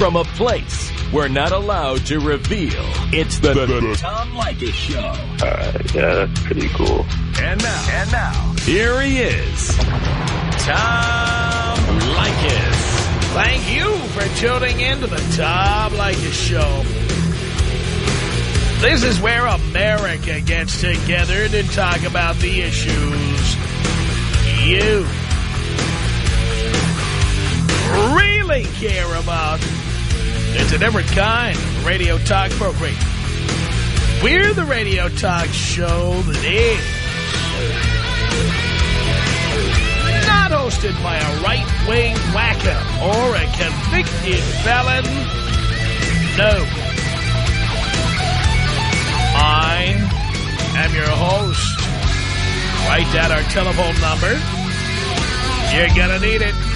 from a place we're not allowed to reveal. It's the, The- the- Tom Leykis Show. Uh, yeah, that's pretty cool. And now, and now, here he is, Tom Leykis. Thank you for tuning in to the Tom Leykis Show. This is where America gets together to talk about the issues you really care about. It's a different kind of radio talk program. We're the radio talk show that is not hosted by a right-wing whacker or a convicted felon. No. I am your host. Write down our telephone number. You're gonna need it.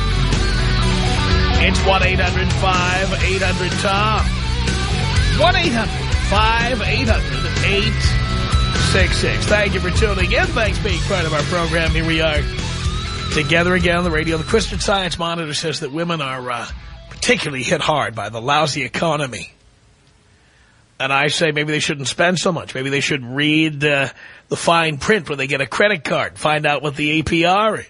It's 1-800-5800-TOM. 1-800-5800-866. Thank you for tuning in. Thanks for being part of our program. Here we are together again on the radio. The Christian Science Monitor says that women are uh, particularly hit hard by the lousy economy. And I say maybe they shouldn't spend so much. Maybe they should read uh, the fine print when they get a credit card, find out what the APR is.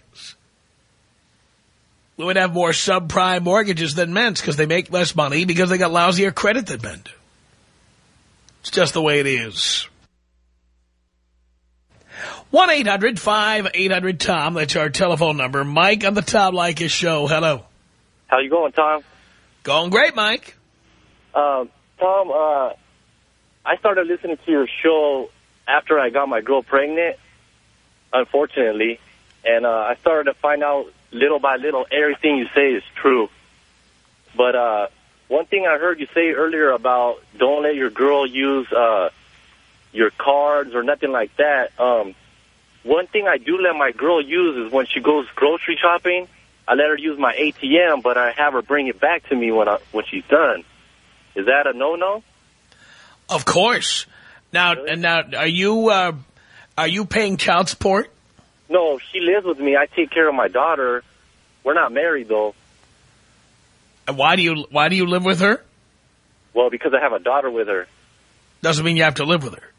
Women have more subprime mortgages than men's because they make less money because they got lousier credit than men do. It's just the way it is. 1-800-5800-TOM. That's our telephone number. Mike on the Tom Leykis show. Hello. How you going, Tom? Going great, Mike. Uh, Tom, uh, I started listening to your show after I got my girl pregnant, unfortunately, and uh, I started to find out little by little everything you say is true. But uh, one thing I heard you say earlier about don't let your girl use uh, your cards or nothing like that. Um, one thing I do let my girl use is when she goes grocery shopping, I let her use my ATM, but I have her bring it back to me when I, when she's done. Is that a no-no? Of course. Now, and now, are you uh, are you paying child support? No, she lives with me. I take care of my daughter. We're not married, though. And why do you why do you live with her? Well, because I have a daughter with her. Doesn't mean you have to live with her.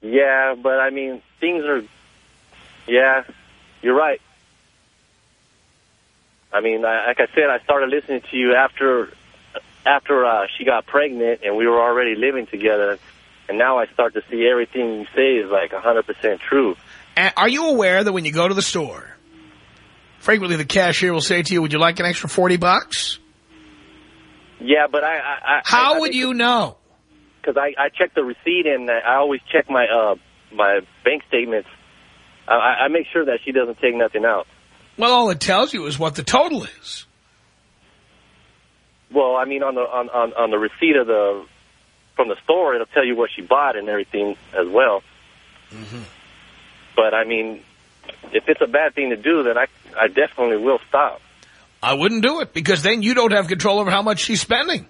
Yeah, but I mean, things are... Yeah, you're right. I mean, I, like I said, I started listening to you after after uh, she got pregnant and we were already living together. And now I start to see everything you say is like 100% true. Are you aware that when you go to the store, frequently the cashier will say to you, "Would you like an extra forty bucks?" Yeah, but I... I, I How I, would you know? Because I, I check the receipt and I always check my uh, my bank statements. I, I make sure that she doesn't take nothing out. Well, all it tells you is what the total is. Well, I mean, on the on, on, on the receipt of the from the store, it'll tell you what she bought and everything as well. Mm-hmm. But I mean, if it's a bad thing to do, then I I definitely will stop. I wouldn't do it because then you don't have control over how much she's spending.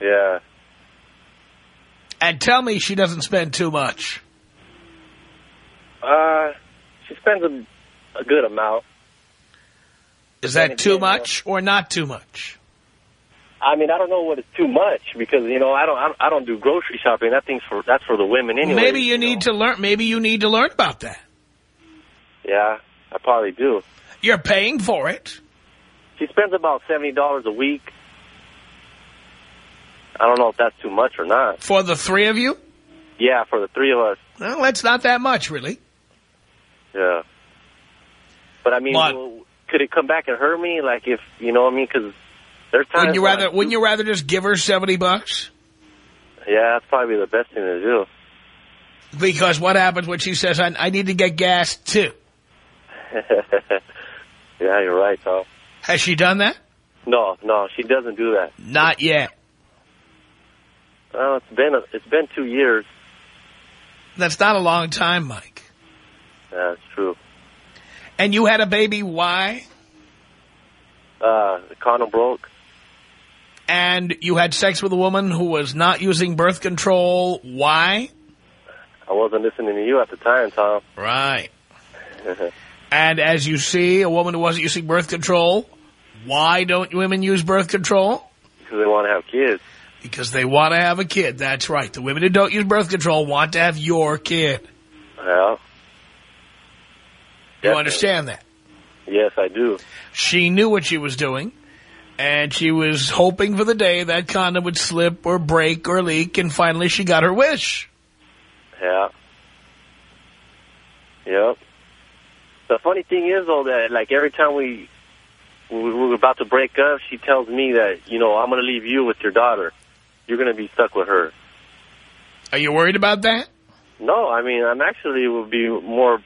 Yeah. And tell me she doesn't spend too much. Uh, she spends a, a good amount. Is that too much or not too much? I mean, I don't know what is too much because you know I don't I don't, don't grocery shopping. That thing's for that's for the women anyway. maybe you, need to learn. Maybe you need to learn about that. Yeah, I probably do. You're paying for it. She spends about seventy dollars a week. I don't know if that's too much or not. For the three of you? Yeah, for the three of us. Well, that's not that much, really. Yeah. But I mean, But- could it come back and hurt me? Like if you know what I mean? Because. Wouldn't you rather? Wouldn't you rather just give her seventy bucks? Yeah, that's probably the best thing to do. Because what happens when she says, "I, I need to get gas too"? yeah, you're right, Tom. Has she done that? No, no, she doesn't do that. Not yet. Well, it's been a, it's been two years. That's not a long time, Mike. Yeah, it's true. And you had a baby. Why? Uh, the condom broke. And you had sex with a woman who was not using birth control. Why? I wasn't listening to you at the time, Tom. Right. And as you see, a woman who wasn't using birth control Why don't women use birth control? Because they want to have kids. Because they want to have a kid. That's right. The women who don't use birth control want to have your kid. Yeah. You Definitely. understand that? Yes, I do. She knew what she was doing, and she was hoping for the day that condom would slip or break or leak, and finally she got her wish. Yeah. Yep. The funny thing is, though, that like every time we we we were about to break up, she tells me that you know I'm going to leave you with your daughter. You're going to be stuck with her. Are you worried about that? No, I mean I'm actually would be more.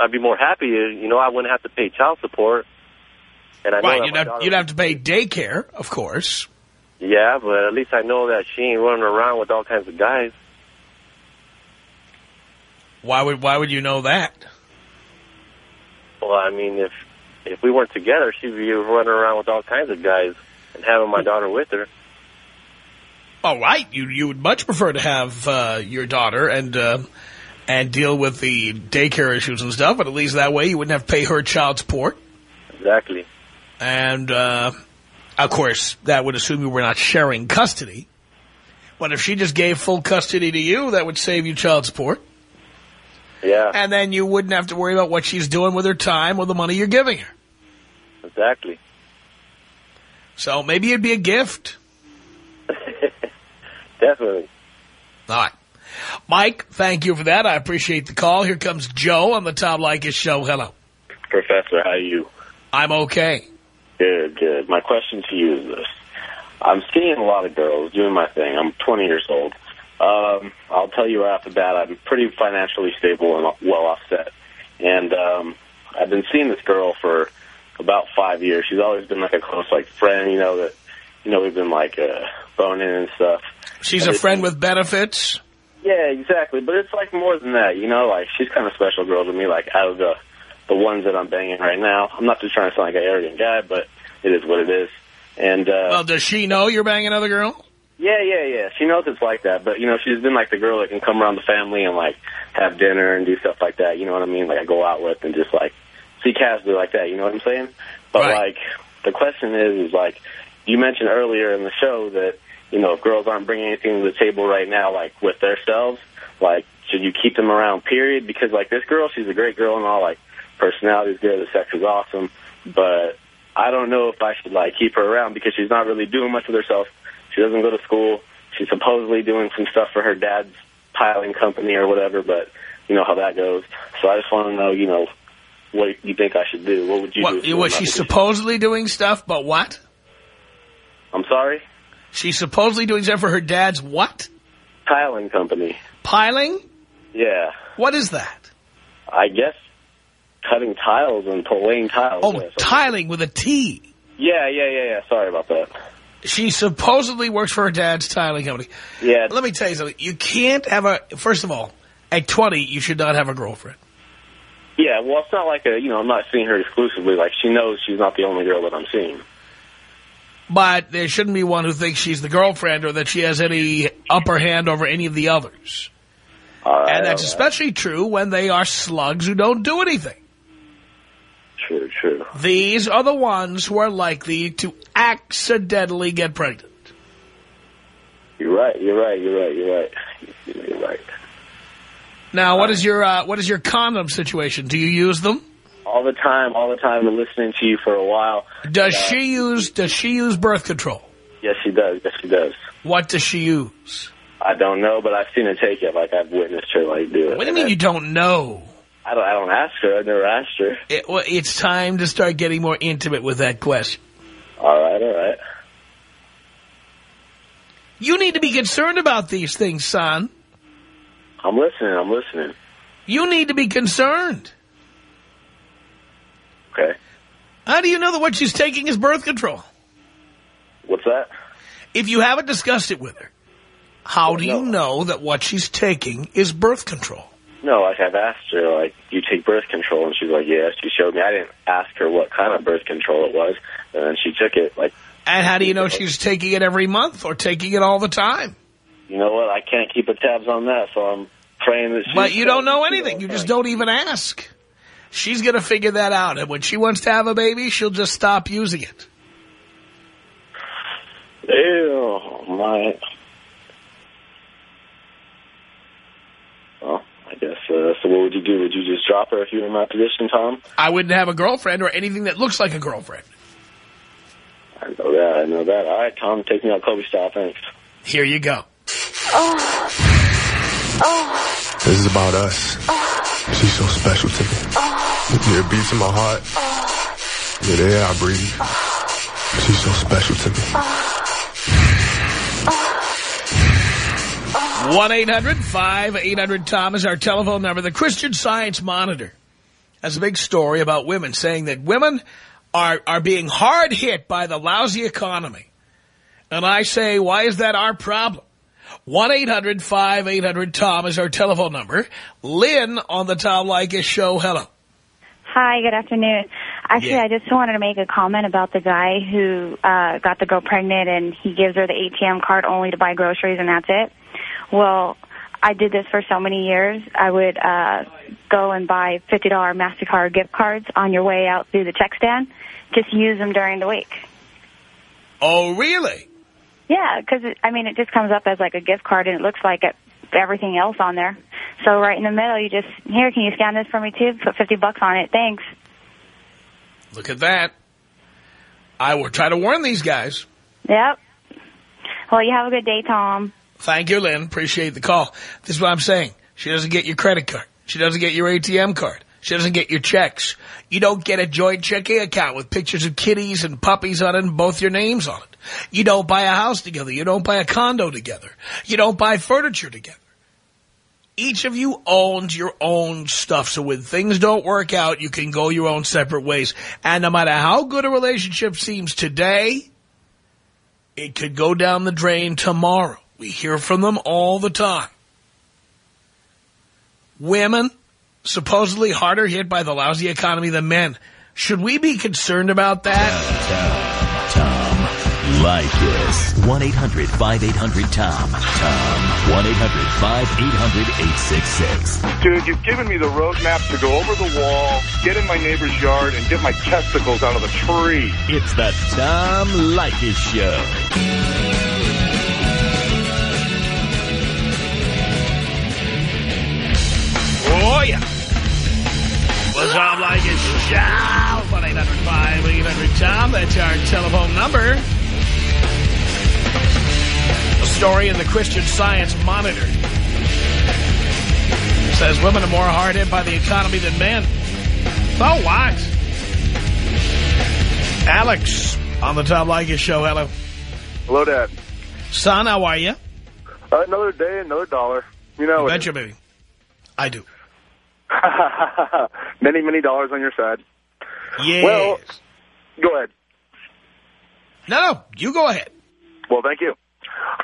I'd be more happy. You know, I wouldn't have to pay child support. And I Right, you'd have, daughter- you'd have to pay daycare, of course. Yeah, but at least I know that she ain't running around with all kinds of guys. Why would why would you know that? Well, I mean, if if we weren't together, she'd be running around with all kinds of guys and having my daughter with her. All right, you you would much prefer to have uh, your daughter and uh, and deal with the daycare issues and stuff, but at least that way you wouldn't have to pay her child support. Exactly. And, uh, of course, that would assume you were not sharing custody. But if she just gave full custody to you, that would save you child support. Yeah, And then you wouldn't have to worry about what she's doing with her time or the money you're giving her. exactly. So maybe it'd be a gift. Definitely. All right. Mike, thank you for that. I appreciate the call. Here comes Joe on the Tom Leykis show. Hello. Professor, how are you? I'm okay. Good, good. My question to you is this. I'm seeing a lot of girls doing my thing. I'm 20 years old. Um, I'll tell you right off the bat, I'm pretty financially stable and well offset. And um, I've been seeing this girl for about five years. She's always been like a close like friend, you know, that, you know, we've been like uh, boning and stuff. She's a friend with benefits. Yeah, exactly. But it's like more than that, you know. Like she's kind of a special girl to me. Like out of the the ones that I'm banging right now, I'm not just trying to sound like an arrogant guy, but it is what it is. And uh, Well, does she know you're banging another girl? yeah, yeah, yeah. She knows it's like that. But you know, she's been like the girl that can come around the family and like have dinner and do stuff like that. You know what I mean? Like I go out with and just like see casually like that. You know what I'm saying? But Right. like the question is, is like you mentioned earlier in the show that you know if girls aren't bringing anything to the table right now, like with themselves, like should you keep them around? Period. Because like this girl, she's a great girl and all. Like personality's good, the sex is awesome, but I don't know if I should like keep her around because she's not really doing much with herself. She doesn't go to school. She's supposedly doing some stuff for her dad's piling company or whatever, but you know how that goes. So I just want to know, you know, what you think I should do. What would you What, do? was she supposedly doing stuff, but what? I'm sorry? She's supposedly doing stuff for her dad's what? Piling company. Piling? Yeah. What is that? I guess cutting tiles and laying tiles. Oh, yeah, tiling with a T. yeah, yeah, yeah, yeah. Sorry about that. She supposedly works for her dad's tiling company. Yeah, Let me tell you something. You can't have a, first of all, at 20, you should not have a girlfriend. yeah. Well, it's not like a, you know, I'm not seeing her exclusively. Like she knows she's not the only girl that I'm seeing. But there shouldn't be one who thinks she's the girlfriend or that she has any upper hand over any of the others. Right, And that's right. especially true when they are slugs who don't do anything. True, true. These are the ones who are likely to accidentally get pregnant. You're right. You're right. You're right. You're right. You're right. Now, what is your uh, what is your condom situation? Do you use them? All the time, all the time. Been listening to you for a while. Does Uh, she use Does she use birth control? Yes, she does. Yes, she does. What does she use? I don't know, but I've seen her take it. Like I've witnessed her like do it. What do you mean you don't know? I don't. I don't ask her. I've never asked her. It, well, it's time to start getting more intimate with that question. All right. All right. You need to be concerned about these things, son. I'm listening. I'm listening. You need to be concerned. Okay. How do you know that what she's taking is birth control? What's that? If you haven't discussed it with her, how do you know that what she's taking is birth control? No, like I've asked her, like, do you take birth control? And she's like, yes. She showed me. I didn't ask her what kind of birth control it was, and then she took it. Like, And how do you know she's taking it every month or taking it all the time? you know what? I can't keep a tabs on that, so I'm praying that. She But you don't know anything. You just don't even ask. she's going to figure that out. And when she wants to have a baby, she'll just stop using it. Ew, my. Well, I guess, uh, so what would you do? Would you just drop her if you were in my position, Tom? I wouldn't have a girlfriend or anything that looks like a girlfriend. I know that, I know that. All right, Tom, take me out Kobe style, thanks. Here you go. Oh. Oh. This is about us. Oh. She's so special to me. Oh. Yeah, it beats in my heart. Oh. Yeah, the air I breathe. Oh. She's so special to me. 1-800-5800-TOM is our telephone number. The Christian Science Monitor has a big story about women saying that women are, are being hard hit by the lousy economy. And I say, why is that our problem? 1-800-5800-TOM is our telephone number. Lynn on the Tom Leykis show. Hello. Hi, good afternoon. Actually, yeah. I just wanted to make a comment about the guy who uh, got the girl pregnant and he gives her the ATM card only to buy groceries and that's it. Well, I did this for so many years. I would uh, go and buy $50 MasterCard gift cards on your way out through the check stand. Just use them during the week. Oh, really? Yeah, because, I mean, it just comes up as like a gift card, and it looks like it, everything else on there. So right in the middle, you just, here, can you scan this for me, too? Put 50 bucks on it. Thanks. Look at that. I will try to warn these guys. Yep. Well, you have a good day, Tom. Thank you, Lynn. Appreciate the call. This is what I'm saying. She doesn't get your credit card. She doesn't get your ATM card. She doesn't get your checks. You don't get a joint checking account with pictures of kitties and puppies on it and both your names on it. You don't buy a house together. You don't buy a condo together. You don't buy furniture together. Each of you owns your own stuff. So when things don't work out, you can go your own separate ways. And no matter how good a relationship seems today, it could go down the drain tomorrow. We hear from them all the time. Women, supposedly harder hit by the lousy economy than men. Should we be concerned about that? Tom, Tom, Leykis. 1-800-5800-TOM. Tom. 1-800-5800-866. Dude, you've given me the roadmap to go over the wall, get in my neighbor's yard, and get my testicles out of the tree. It's the Tom Leykis Show. Yeah. What's up like a shout? 1-800-5800-TOM. That's our telephone number. A story in the Christian Science Monitor. Says women are more hard hit by the economy than men. So what? Alex on the Tom Leykis show. Hello. Hello, Dad. Son, how are you? Uh, another day, another dollar. You know you betcha, baby. I do. many, many dollars on your side. Yes. Well, go ahead. No, no, you go ahead. Well, thank you.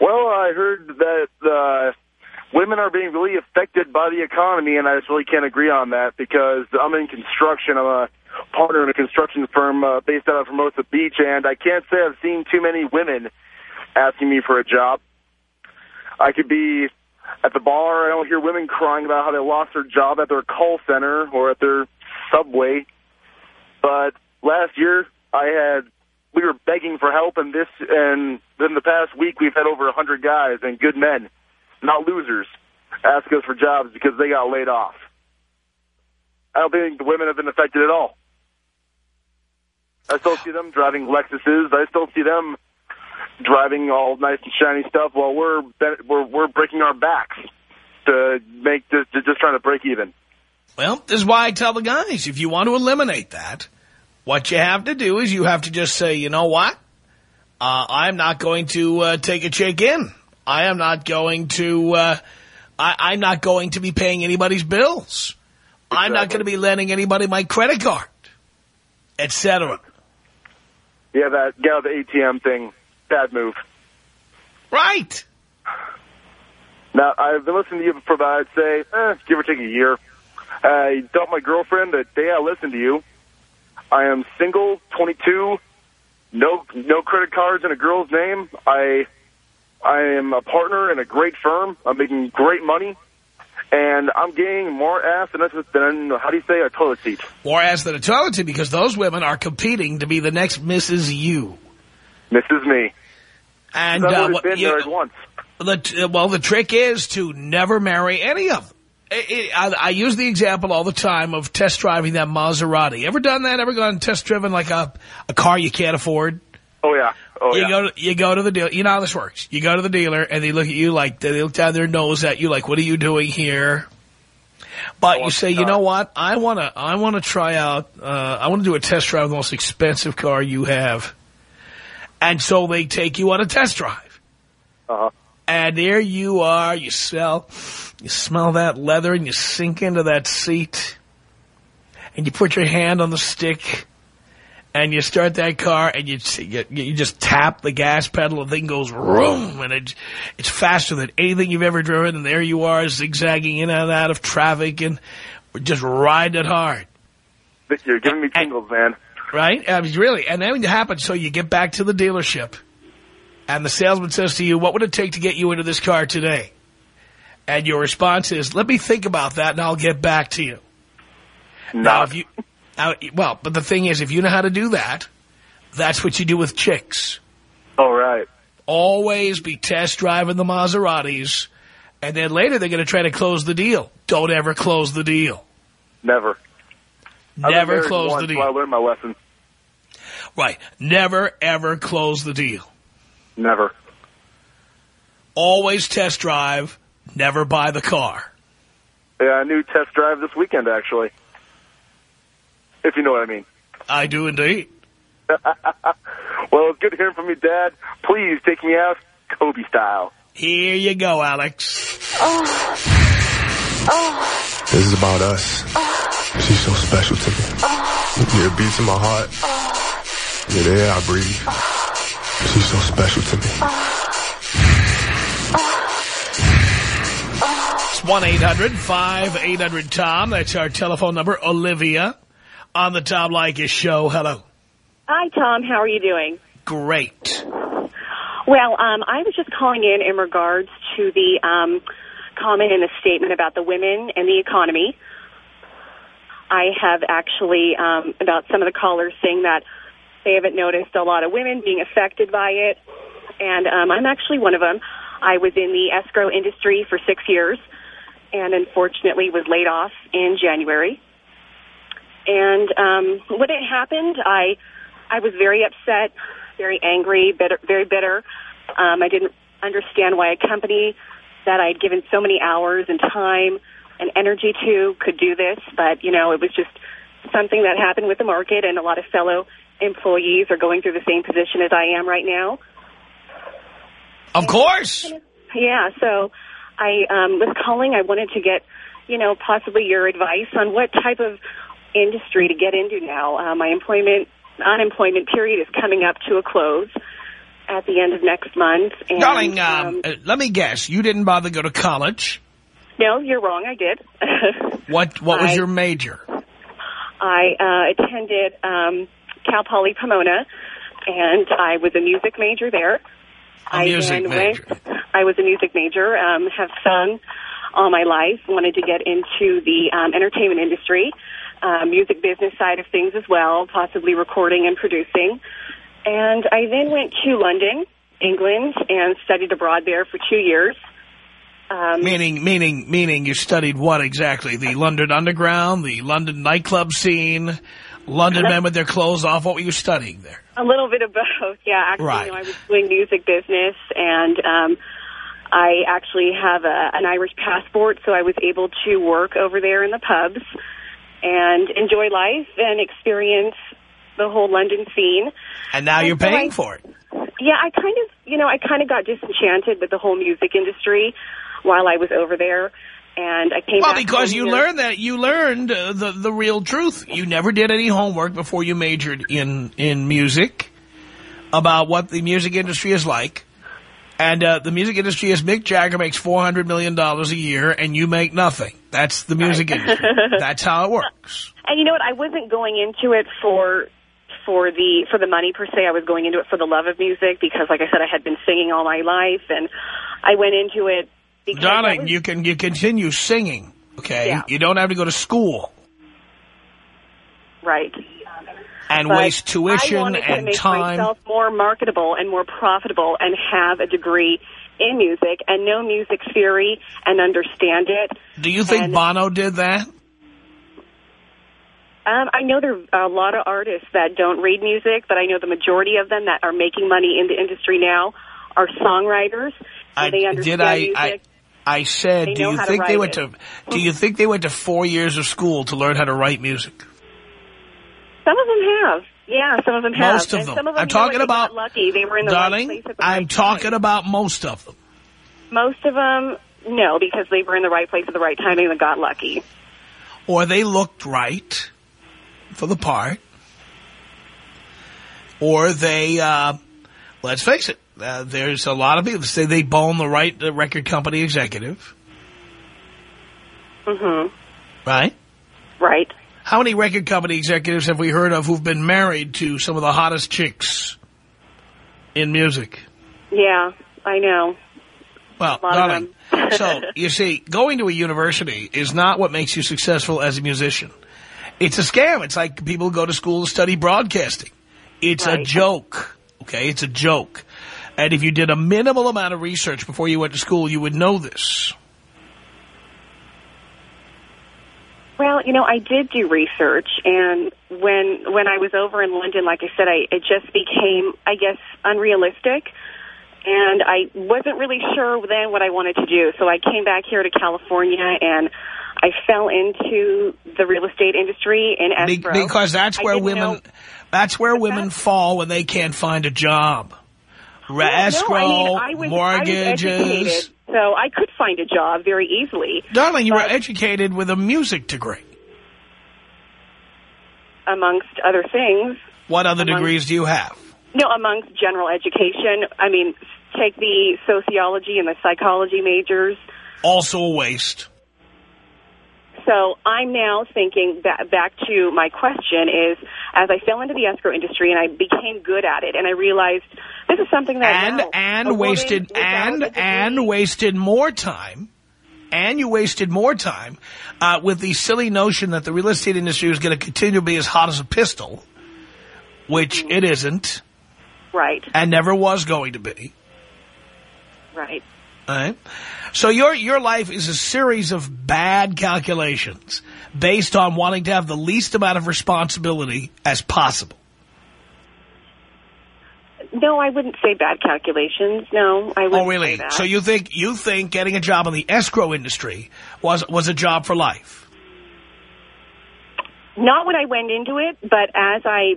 Well, I heard that uh, women are being really affected by the economy, and I just really can't agree on that because I'm in construction. I'm a partner in a construction firm uh, based out of Hermosa Beach, and I can't say I've seen too many women asking me for a job. I could be at the bar, I don't hear women crying about how they lost their job at their call center or at their subway. But last year, I had we were begging for help, and this and then the past week we've had over a hundred guys and good men, not losers, ask us for jobs because they got laid off. I don't think the women have been affected at all. I still see them driving Lexuses. I still see them driving all nice and shiny stuff while we're we're we're breaking our backs to make this to just trying to break even. Well, this is why I tell the guys, if you want to eliminate that, what you have to do is you have to just say, you know what? Uh, I'm not going to uh, take a check in. I am not going to, uh, I, am not going to be paying anybody's bills. Exactly. I'm not going to be lending anybody my credit card, etc. Yeah, that get the ATM thing bad move. Right. Now, I've been listening to you for about, say, eh, give or take a year. I dumped my girlfriend the day I listened to you, I am single, 22, no no credit cards in a girl's name. I I am a partner in a great firm. I'm making great money. and I'm gaining more ass than, than how do you say, a toilet seat. More ass than a toilet seat because those women are competing to be the next Mrs. You. Mrs. Me. And I've uh, what, been you- once. the, well, the trick is to never marry any of them. I, I, I use the example all the time of test driving that Maserati. Ever done that? Ever gone test driven like a, a car you can't afford? Oh, yeah. Oh, you yeah. go to you go to the dealer. You know how this works. You go to the dealer and they look at you like they look down their nose at you like, "What are you doing here?" But you say, "You know what? I want to I want to try out. Uh, I want to do a test drive of the most expensive car you have." And so they take you on a test drive. Uh-huh. And there you are. You smell, you smell that leather, and you sink into that seat. And you put your hand on the stick, and you start that car, and you you, you just tap the gas pedal, the thing goes room, and it, it's faster than anything you've ever driven. And there you are, zigzagging in and out of traffic, and just riding it hard. You're giving me tingles, man. Right? I mean, really. And then it happens, so you get back to the dealership, and the salesman says to you, what would it take to get you into this car today? And your response is, let me think about that, and I'll get back to you. Now, if you, now, well, but the thing is, if you know how to do that, that's what you do with chicks. All right. Always be test driving the Maseratis, and then later they're going to try to close the deal. Don't ever close the deal. Never. Never close the deal. I learned my lesson. Right. Never, ever close the deal. Never. Always test drive, never buy the car. Yeah, a new test drive this weekend, actually. If you know what I mean. I do indeed. Well, it's good hearing from you, Dad. Please take me out Kobe style. Here you go, Alex. Ah. This is about us. She's so special to me. Yeah, it beats in my heart. Yeah, the air I breathe. She's so special to me. It's 1-800-5800-TOM. That's our telephone number. Olivia on the Tom Leykis show. Hello. Hi, Tom. How are you doing? Great. Well, um, I was just calling in in regards to the um, comment in the statement about the women and the economy. I have actually, um, about some of the callers saying that they haven't noticed a lot of women being affected by it. And um, I'm actually one of them. I was in the escrow industry for six years and unfortunately was laid off in January. And um, when it happened, I I was very upset, very angry, bitter, very bitter. Um, I didn't understand why a company that I'd given so many hours and time and energy to could do this, but you know, it was just something that happened with the market, and a lot of fellow employees are going through the same position as I am right now. Of course. Yeah, so I um, was calling. I wanted to get, you know, possibly your advice on what type of industry to get into now. Uh, my employment unemployment period is coming up to a close at the end of next month. And, Darling, um, um, uh, let me guess. You didn't bother to go to college. no, you're wrong. I did. What What was I- your major? I uh, attended um, Cal Poly Pomona, and I was a music major there. A I music major. Went, I was a music major. Um, have sung all my life. Wanted to get into the um, entertainment industry, uh, music business side of things as well, possibly recording and producing. And I then went to London, England, and studied abroad there for two years. Um, Meaning, meaning, meaning you studied what exactly? The London Underground, the London nightclub scene, London men with their clothes off. What were you studying there? A little bit of both, yeah. Actually, Right. you know, I was doing music business, and um, I actually have a, an Irish passport, so I was able to work over there in the pubs and enjoy life and experience the whole London scene. And now And you're so paying I- for it. Yeah, I kind of, you know, I kind of got disenchanted with the whole music industry while I was over there, and I came Well, because you learned that you learned uh, the the real truth. You never did any homework before you majored in in music about what the music industry is like. And uh, the music industry is Mick Jagger makes four hundred million dollars a year, and you make nothing. That's the music industry. That's how it works. And you know what? I wasn't going into it for for the for the money per se. I was going into it for the love of music because, like I said, I had been singing all my life, and I went into it Because Darling, was- you can you continue singing, okay? Yeah. You don't have to go to school right. and But waste I tuition to and make time. myself more marketable and more profitable and have a degree in music and know music theory and understand it. Do you think and- Bono did that? Um, I know there are a lot of artists that don't read music, but I know the majority of them that are making money in the industry now are songwriters. I, they understand did I, music. I I said, They do you think they went it. to do you think they went to 4 years of school to learn how to write music? Some of them have. Yeah, some of them have. Most of and them. Some of them I'm you know what, talking about- lucky. They were in the Darling, right place I'm right talking time. about most of them. Most of them, no, because they were in the right place at the right time and they got lucky. Or they looked right for the part. Or they, uh, let's face it, uh, there's a lot of people say they bone the right uh, record company executive, Mm-hmm. right? Right. How many record company executives have we heard of who've been married to some of the hottest chicks in music? Yeah, I know. Well, A lot of darling, so, you see, going to a university is not what makes you successful as a musician. It's a scam. It's like people go to school to study broadcasting. It's a joke, okay? It's a joke. And if you did a minimal amount of research before you went to school, you would know this. Well, you know, I did do research, and when when I was over in London, like I said, I it just became, I guess, unrealistic, and I wasn't really sure then what I wanted to do. So I came back here to California, and I fell into the real estate industry in Be- because that's where women, know- that's where women fall when they can't find a job. Well, no, I mean, I was, mortgages. I educated, so I could find a job very easily. Darling, you were educated with a music degree. amongst other things. What other Among- degrees do you have? No, amongst general education. I mean, take the sociology and the psychology majors. Also a waste. So I'm now thinking ba- back to my question is, as I fell into the escrow industry and I became good at it, and I realized this is something that and wow, a and wasted and and wasted more time and you wasted more time uh, with the silly notion that the real estate industry was going to continue to be as hot as a pistol which it isn't. Right, and never was going to be. Right. All right so your your life is a series of bad calculations based on wanting to have the least amount of responsibility as possible No, I wouldn't say bad calculations. No, I wouldn't Oh, really? So you think you think getting a job in the escrow industry was was a job for life? Not when I went into it, but as I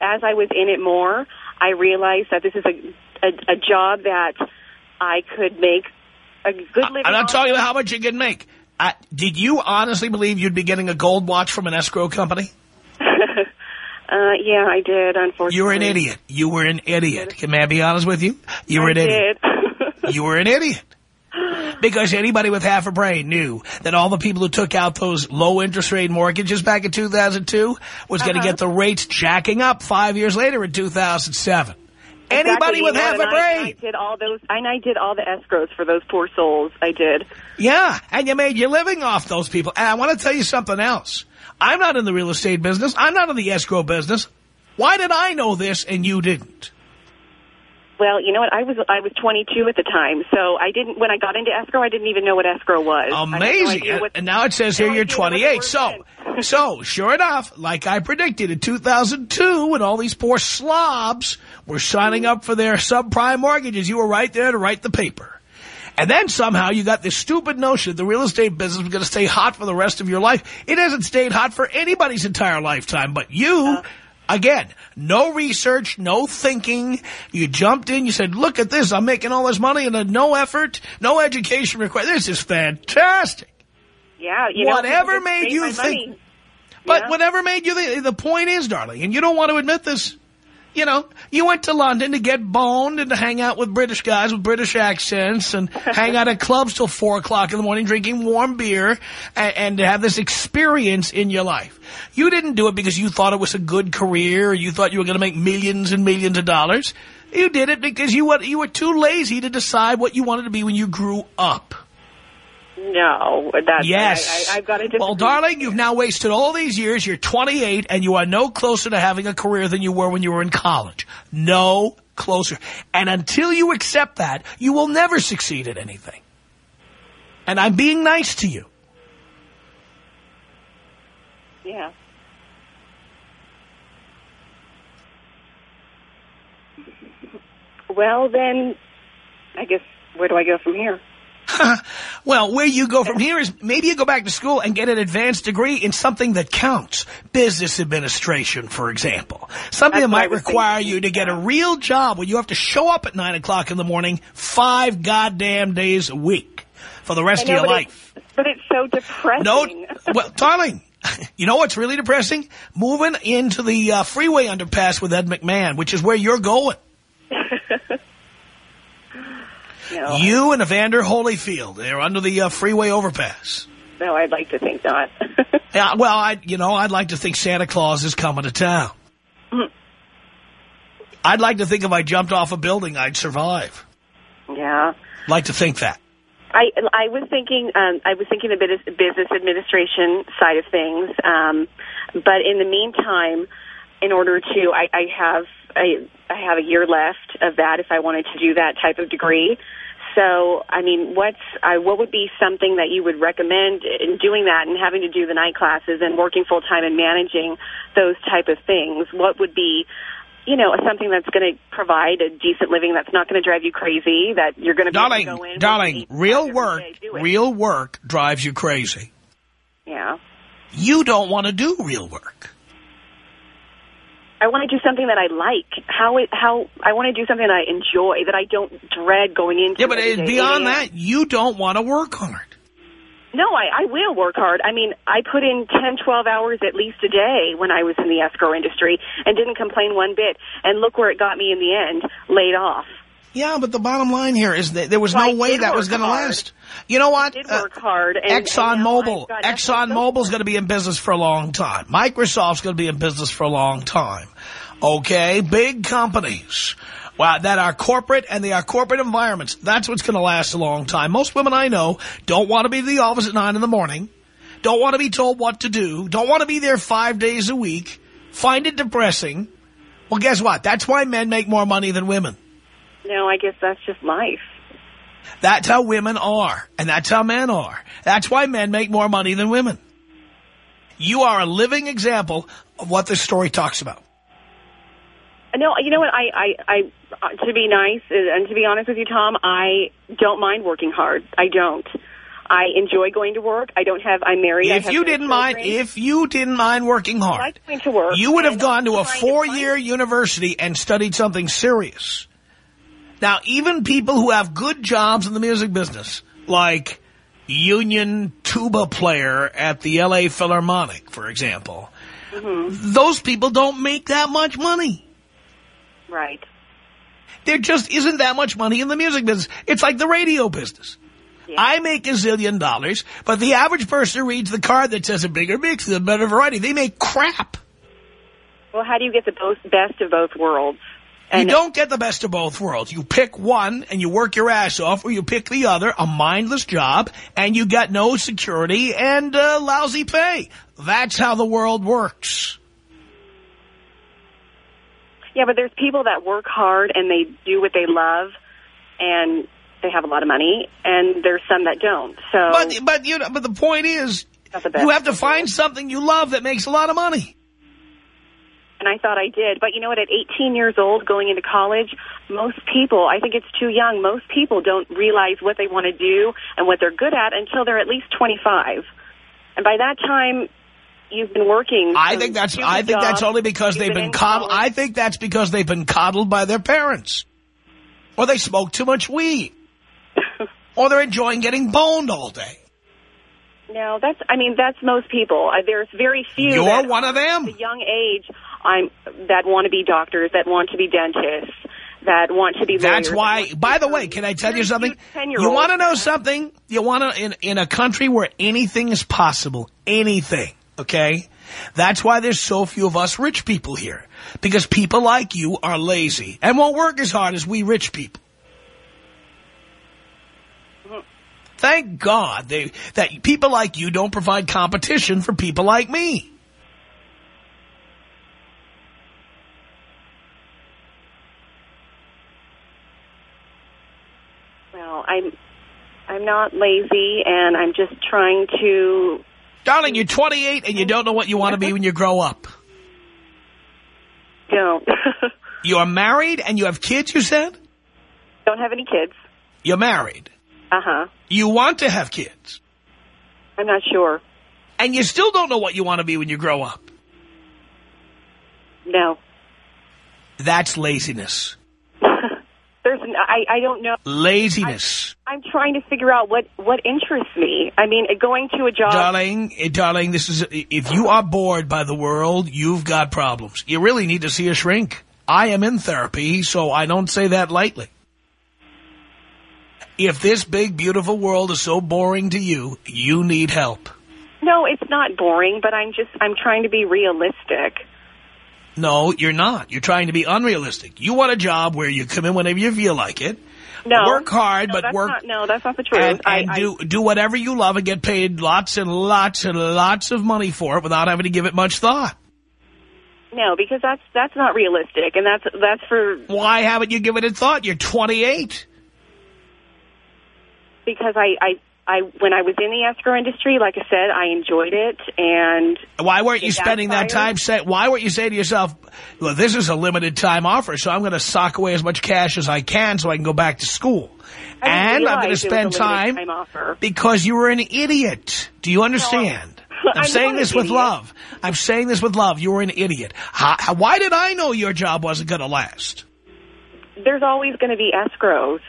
as I was in it more, I realized that this is a a, a job that I could make a good living. I'm not talking about how much you can make. I, did you honestly believe you'd be getting a gold watch from an escrow company? Uh, yeah, I did. Unfortunately, You were an idiot. You were an idiot. Can I be honest with you? You were I an idiot. You were an idiot. Because anybody with half a brain knew that all the people who took out those low interest rate mortgages back in 2002 was going to get the rates jacking up five years later in 2007. Anybody Exactly, with half a I- brain. I, did all those, and I did all the escrows for those poor souls. I did. Yeah, and you made your living off those people. And I want to tell you something else. I'm not in the real estate business. I'm not in the escrow business. Why did I know this and you didn't? Well, you know what? I was I was 22 at the time, so I didn't. When I got into escrow, I didn't even know what escrow was. No Amazing. what- and now it says here no you're idea what the 28. So, so sure enough, like I predicted in 2002 when all these poor slobs were signing up for their subprime mortgages, you were right there to write the paper. And then somehow you got this stupid notion the real estate business was going to stay hot for the rest of your life. It hasn't stayed hot for anybody's entire lifetime, but you, uh, again, no research, no thinking. You jumped in, you said, look at this, I'm making all this money and no effort, no education required. This is fantastic. yeah, you whatever people made you think- money. But Yeah. whatever made you, the, the point is, darling, and you don't want to admit this, you know, you went to London to get boned and to hang out with British guys with British accents and hang out at clubs till 4 o'clock in the morning drinking warm beer and, and to have this experience in your life. You didn't do it because you thought it was a good career or you thought you were going to make millions and millions of dollars. You did it because you were, you were too lazy to decide what you wanted to be when you grew up. No, that's Yes. I, I've got. Well, darling, you've now wasted all these years. You're 28, and you are no closer to having a career than you were when you were in college. No closer. And until you accept that, you will never succeed at anything. And I'm being nice to you. Yeah. Well, then, I guess, where do I go from here? well, where you go from here is maybe you go back to school and get an advanced degree in something that counts. Business administration, for example. Something That's that might require thinking, you to get a real job where you have to show up at 9 o'clock in the morning five goddamn days a week for the rest know, of your but life. It's, but it's so depressing. No, well, darling, you know what's really depressing? Moving into the uh, freeway underpass with Ed McMahon, which is where you're going. No, You and Evander Holyfield, they're under the uh, freeway overpass. no, I'd like to think not. Yeah, well, I, you know, I'd like to think Santa Claus is coming to town. Mhm. I'd like to think if I jumped off a building, I'd survive. yeah. Like to think that. I I was thinking um, I was thinking the business business administration side of things, um, but in the meantime, in order to I, I have I I have a year left of that if I wanted to do that type of degree. So I mean, what's I, what would be something that you would recommend in doing that and having to do the night classes and working full time and managing those type of things? What would be you know, something that's going to provide a decent living that's not going to drive you crazy, that you're going to be Darling, able to go in. darling, real work, day, do it. real work drives you crazy. Yeah. You don't want to do real work. I want to do something that I like. How it, how I want to do something that I enjoy, that I don't dread going into. Yeah, but every uh, beyond that, you don't want to work hard. No, I, I will work hard. I mean, I put in ten, twelve hours at least a day when I was in the escrow industry and didn't complain one bit. And look where it got me in the end, laid off. Yeah, but the bottom line here is that there was Well, no way that was going to last. You know what? Uh, work hard. And, Exxon and Mobil. I've got nothing Exxon Mobil's going to be in business for a long time. Microsoft's going to be in business for a long time. Okay, big companies. Wow, that are corporate and they are corporate environments. That's what's going to last a long time. Most women I know don't want to be in the office at 9 in the morning, don't want to be told what to do, don't want to be there five days a week, find it depressing. Well, guess what? That's why men make more money than women. No, I guess that's just life. That's how women are, and that's how men are. That's why men make more money than women. You are a living example of what this story talks about. No, you know what? I, I, I, to be nice and to be honest with you, Tom, I don't mind working hard. I don't. I enjoy going to work. I don't have. I'm married. I If you didn't mind, if you didn't mind working I hard, like going to work, you would have gone to a four-year university and studied something serious. Now, even people who have good jobs in the music business, like union tuba player at the L.A. Philharmonic, for example, Mm-hmm. those people don't make that much money. right. There just isn't that much money in the music business. It's like the radio business. Yeah. I make a zillion dollars, but the average person who reads the card that says a bigger mix, a better variety, they make crap. Well, how do you get the best of both worlds? You don't get the best of both worlds. You pick one and you work your ass off, or you pick the other, a mindless job, and you got no security and uh, lousy pay. That's how the world works. Yeah, but there's people that work hard and they do what they love, and they have a lot of money, and there's some that don't. So But but you know, but the point is, you have to find something you love that makes a lot of money. And I thought I did. But you know what? At 18 years old, going into college, most people, I think it's too young. Most people don't realize what they want to do and what they're good at until they're at least 25. And by that time, you've been working. I think that's I think that's only because they've been in coddled. I think that's because they've been coddled by their parents, or they smoke too much weed, or they're enjoying getting boned all day. No, that's. I mean, that's most people. Uh, There's very few. You're one of them. At a young age, I'm that want to be doctors, that want to be dentists, that want to be. That's lawyers, why. By the way, can I tell you something? You 10-year-olds want to know something? You want to in in a country where anything is possible, anything. Okay, that's why there's so few of us rich people here because people like you are lazy and won't work as hard as we rich people. Thank God they, that people like you don't provide competition for people like me. Well, I'm I'm not lazy, and I'm just trying to. Darling, you're 28 and you don't know what you want to be when you grow up. Don't. You're married and you have kids, you said? don't have any kids. You're married. Uh-huh. You want to have kids. I'm not sure. And you still don't know what you want to be when you grow up. No. That's laziness. There's an, I, I don't know. Laziness. I'm trying to figure out what, what interests me. I mean, going to a job... Darling, eh, darling, this is if you are bored by the world, you've got problems. You really need to see a shrink. I am in therapy, so I don't say that lightly. If this big, beautiful world is so boring to you, you need help. No, it's not boring, but I'm just, I'm trying to be realistic. No, you're not. You're trying to be unrealistic. You want a job where you come in whenever you feel like it. No. Work hard, No, but that's work... Not, no, that's not the truth. and, and I, do do whatever you love and get paid lots and lots and lots of money for it without having to give it much thought. No, because that's, that's not realistic, and that's, that's for, Why haven't you given it thought? You're 28. because I, I, I, when I was in the escrow industry, like I said, I enjoyed it, and Why weren't you spending that time say, Why weren't you saying to yourself, well, this is a limited time offer, so I'm going to sock away as much cash as I can so I can go back to school. And I'm going to realize it was a spend time, time offer. because you were an idiot. Do you understand? I'm I'm saying this with idiot. love. I'm saying this with love. You were an idiot. How, why did I know your job wasn't going to last? there's always going to be escrows,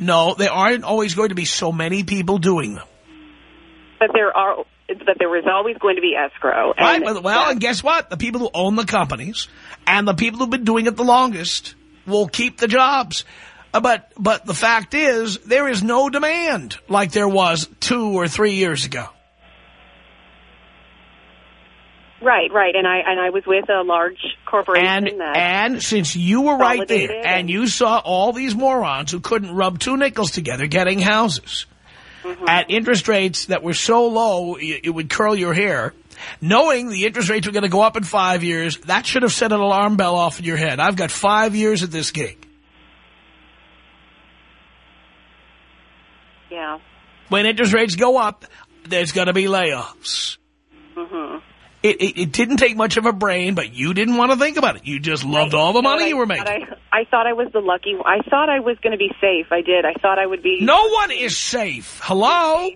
No, there aren't always going to be so many people doing them. but there are, but there is always going to be escrow. Right? And Well, well, and guess what? The people who own the companies and the people who've been doing it the longest will keep the jobs. Uh, But but the fact is, there is no demand like there was two or three years ago. Right, right, and I and I was with a large corporation And that and since you were right there and and- you saw all these morons who couldn't rub two nickels together getting houses mm-hmm. at interest rates that were so low it it would curl your hair, knowing the interest rates were going to go up in five years, that should have set an alarm bell off in your head. I've got five years at this gig. yeah. When interest rates go up, there's going to be layoffs. It, it, it didn't take much of a brain, but you didn't want to think about it. You just loved all the money I, you were making. I, I thought I was the lucky. one. I thought I was going to be safe. I did. I thought I would be. No one is safe. Hello?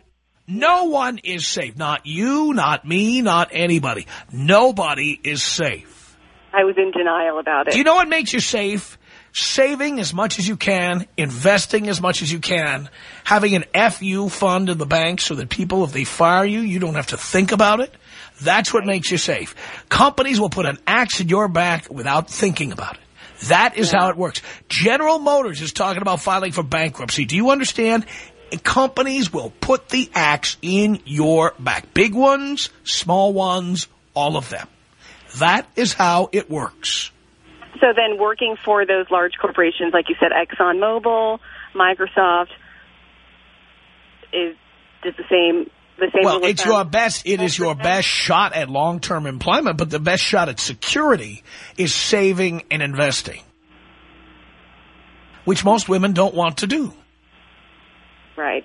No one is safe. Not you, not me, not anybody. Nobody is safe. I was in denial about it. Do you know what makes you safe? Saving as much as you can, investing as much as you can, having an FU fund in the bank so that people, if they fire you, you don't have to think about it. That's what makes you safe. Companies will put an axe in your back without thinking about it. That is how it works. General Motors is talking about filing for bankruptcy. Do you understand? Companies will put the axe in your back. Big ones, small ones, all of them. That is how it works. So then, working for those large corporations, like you said, ExxonMobil, Microsoft, is is the same. Well, it's your best, it is your best shot at long-term employment, but the best shot at security is saving and investing, which most women don't want to do. Right.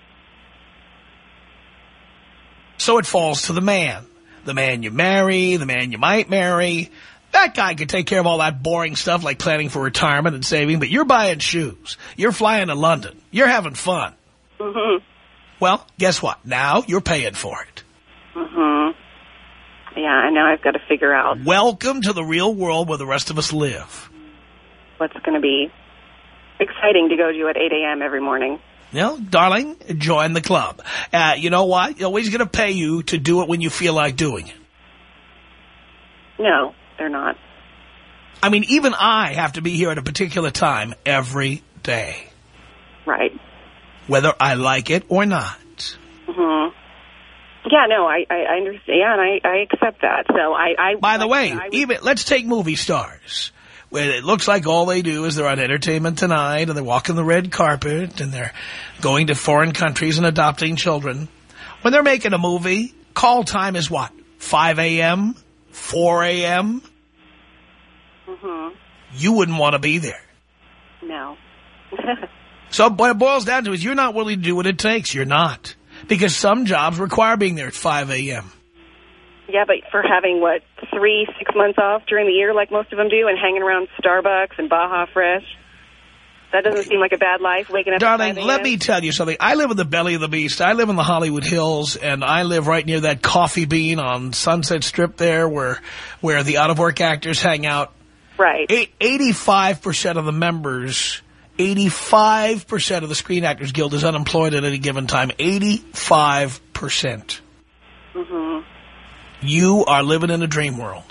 So it falls to the man. The man you marry, the man you might marry. That guy could take care of all that boring stuff like planning for retirement and saving, but you're buying shoes. You're flying to London. You're having fun. hmm Well, guess what? Now you're paying for it. Mm-hmm. Yeah, and now I've got to figure out Welcome to the real world where the rest of us live. what's going to be exciting to go to at 8 a.m. every morning. Know, darling, join the club. Uh, you know what? Always going to pay you to do it when you feel like doing it. No, they're not. I mean, even I have to be here at a particular time every day, Right. Whether I like it or not. Mm -hmm. Yeah, no, I, I, I understand. Yeah, and I, I accept that. So I, I By the way, I was- even let's take movie stars. where it looks like all they do is they're on Entertainment Tonight and they're walking the red carpet and they're going to foreign countries and adopting children. When they're making a movie, call time is what? 5 a.m.? 4 a.m.? Mm-hmm. You wouldn't want to be there. No. So what it boils down to is you're not willing to do what it takes. You're not. Because some jobs require being there at 5 a.m. yeah, but for having, what, three, six months off during the year like most of them do and hanging around Starbucks and Baja Fresh, that doesn't seem like a bad life, waking up Darling, let me tell you something. I live in the belly of the beast. I live in the Hollywood Hills, and I live right near that coffee bean on Sunset Strip there where, where the out-of-work actors hang out. Right. 85% of the members, 85% of the Screen Actors Guild is unemployed at any given time. 85%. Mm-hmm. You are living in a dream world.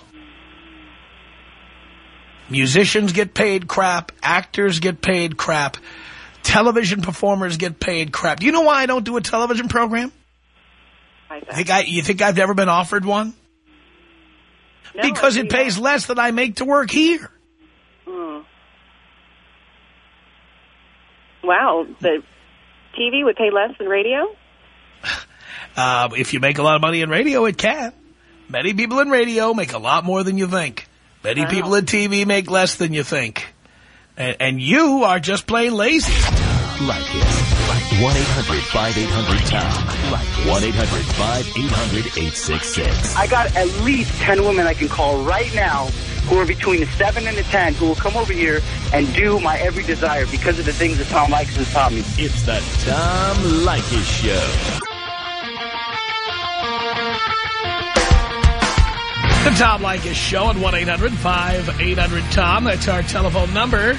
Musicians get paid crap. Actors get paid crap. Television performers get paid crap. Do you know why I don't do a television program? I Think I, you think I've never been offered one? No, because it pays that. less than I make to work here. Mm. Wow, the TV would pay less than radio? Uh, if you make a lot of money in radio, it can. Many people in radio make a lot more than you think. Many Wow. people in TV make less than you think. And, and you are just plain lazy. Like it. 1-800-5800-TOM. Like 1-800-5800-866. I got at least 10 women I can call right now who are between the 7 and the 10 who will come over here and do my every desire because of the things that Tom Leykis has taught me. It's the Tom Leykis Show. The Tom Leykis Show at 1-800-5800-TOM. That's our telephone number.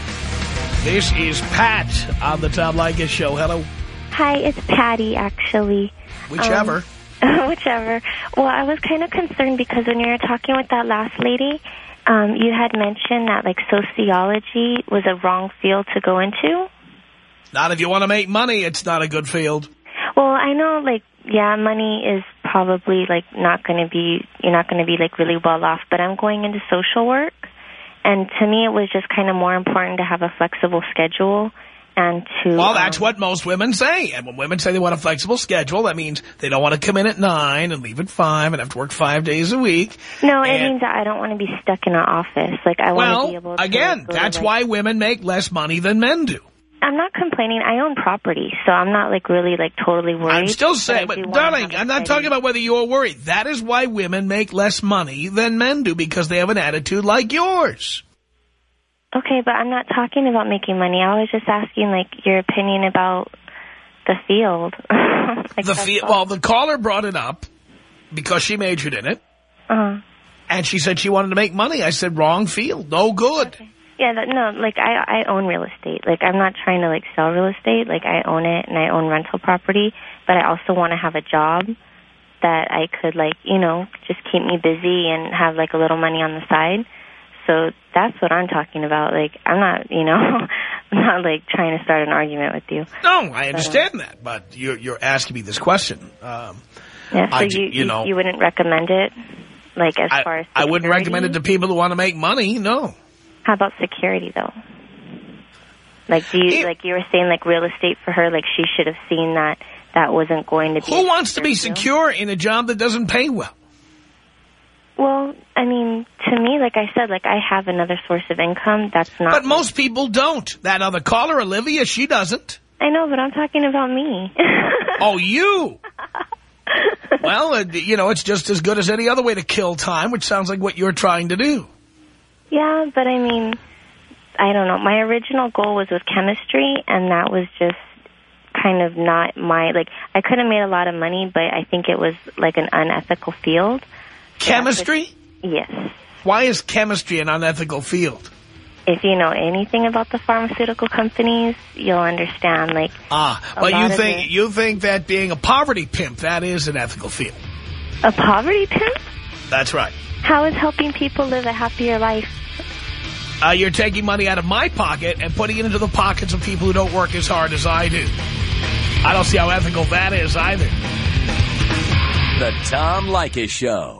This is Pat on the Tom Leykis Show. Hello. Hi, it's Patty, actually. Whichever. Um, whichever. Well, I was kind of concerned because when you were talking with that last lady, um, you had mentioned that, like, sociology was a wrong field to go into. Not if you want to make money, it's not a good field. Well, I know, like, yeah, money is probably, like, not going to be, you're not going to be, like, really well off, but I'm going into social work. And to me, it was just kind of more important to have a flexible schedule and to... Well, that's um, what most women say. And when women say they want a flexible schedule, that means they don't want to come in at 9 and leave at 5 and have to work five days a week. No, it means that I don't want to be stuck in an office. Like, I want to be able to... again, that's like- why women make less money than men do. I'm not complaining. I own property, so I'm not like really like totally worried. I'm still saying, do but darling, I'm not talking about whether you're worried. That is why women make less money than men do because they have an attitude like yours. Okay, but I'm not talking about making money. I was just asking like your opinion about the field. like, The field. well, the caller brought it up because she majored in it, Uh -huh. and she said she wanted to make money. I said, wrong field, no good. yeah, that, no, like I I own real estate. Like I'm not trying to like sell real estate. Like I own it and I own rental property, but I also want to have a job that I could like you know just keep me busy and have like a little money on the side. So that's what I'm talking about. Like I'm not, you know, I'm not like trying to start an argument with you. No, I understand that, but you're, you're asking me this question. Um, Yeah, so I you, you know- you wouldn't recommend it, like as far I, as I wouldn't recommend it to people who want to make money, no. How about security though? Like do you It- like you were saying like real estate for her? Like she should have seen that that wasn't going to be. Who wants to be secure deal? secure in a job that doesn't pay well? Well, I mean, to me, like I said, like I have another source of income. That's not. But most people don't. That other caller, Olivia, she doesn't. I know, but I'm talking about me. Oh, you. Well, uh, you know, it's just as good as any other way to kill time, which sounds like what you're trying to do. Yeah, but I mean, I don't know. My original goal was with chemistry, and that was just kind of not my like. I could have made a lot of money, but I think it was like an unethical field. Chemistry? Yes. Why is chemistry an unethical field? If you know anything about the pharmaceutical companies, you'll understand. Like, Ah, A well, you think it- you think that being a poverty pimp that is an ethical field. a poverty pimp? That's right. How is helping people live a happier life? Uh, you're taking money out of my pocket and putting it into the pockets of people who don't work as hard as I do. I don't see how ethical that is either. The Tom Leykis Show.